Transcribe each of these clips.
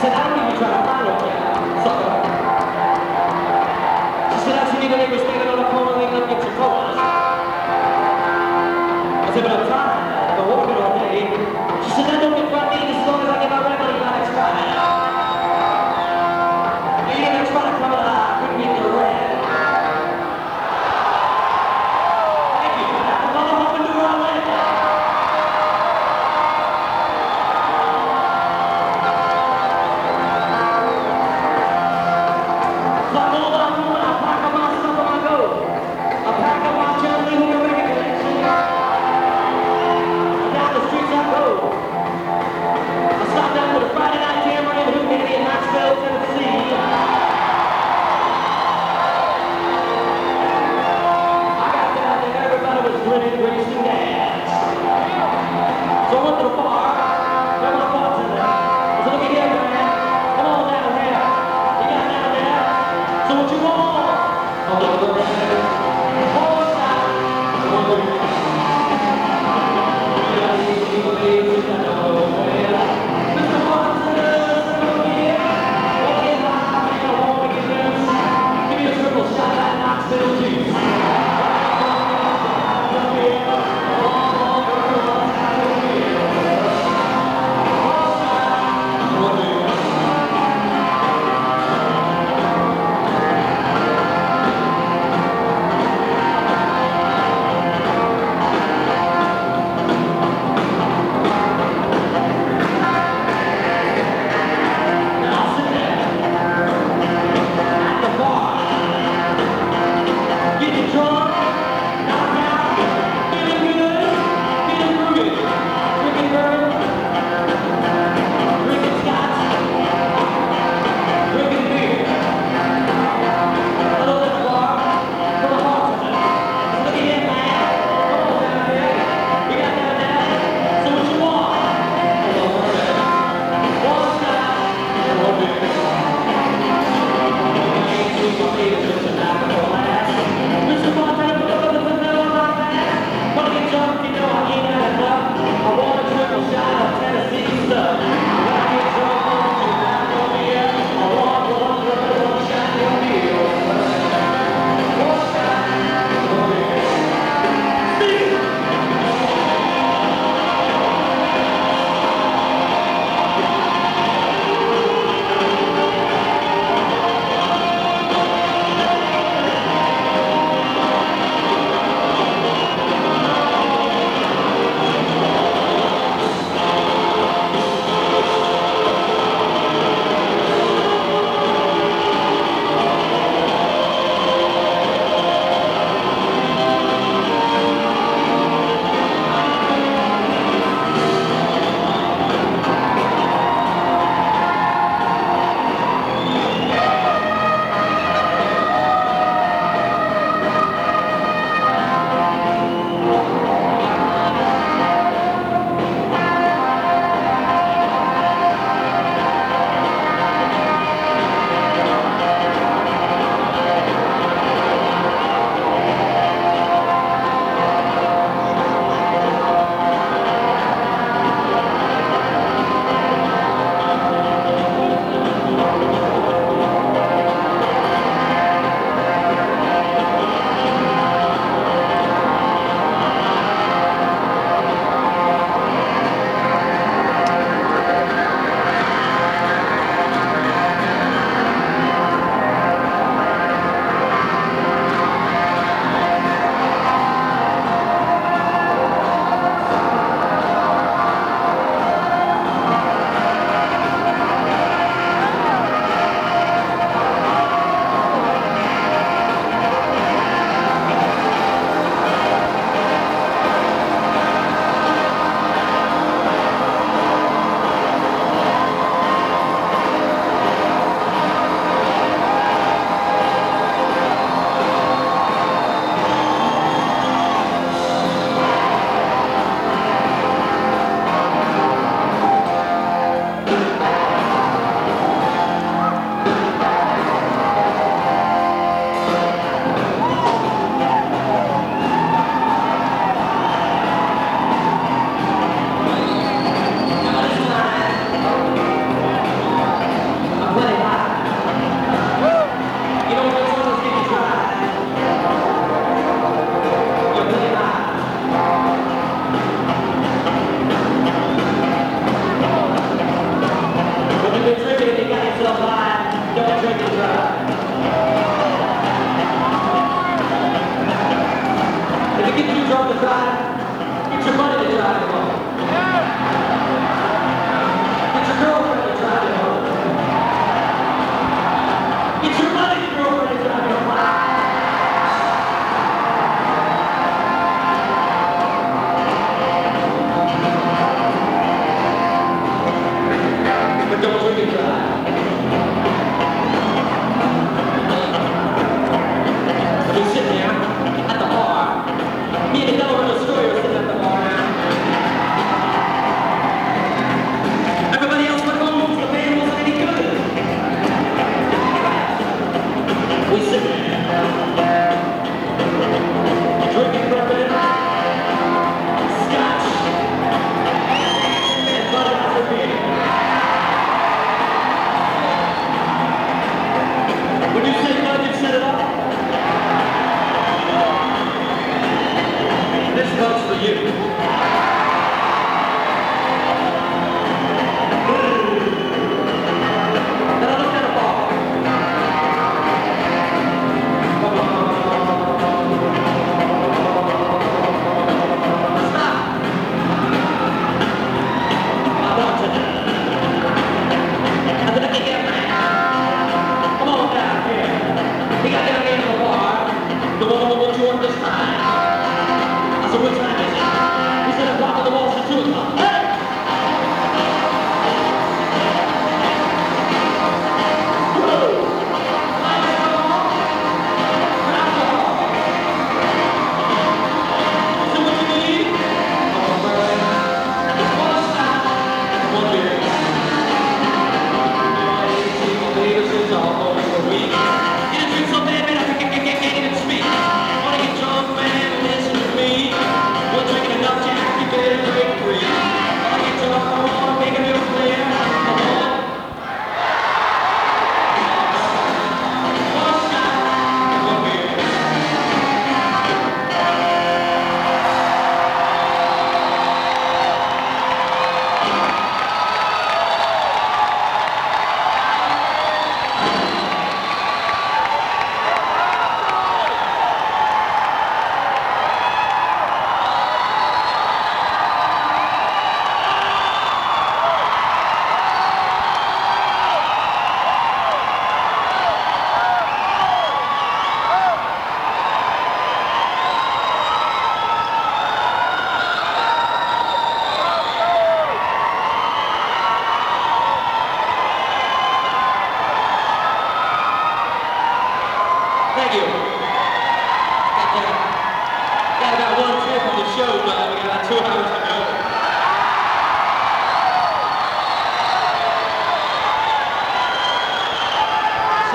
said, I don't even try to find no cat. She said, I see the neighbor standing on the corner leaning up against your clothes. I said,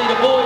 the boys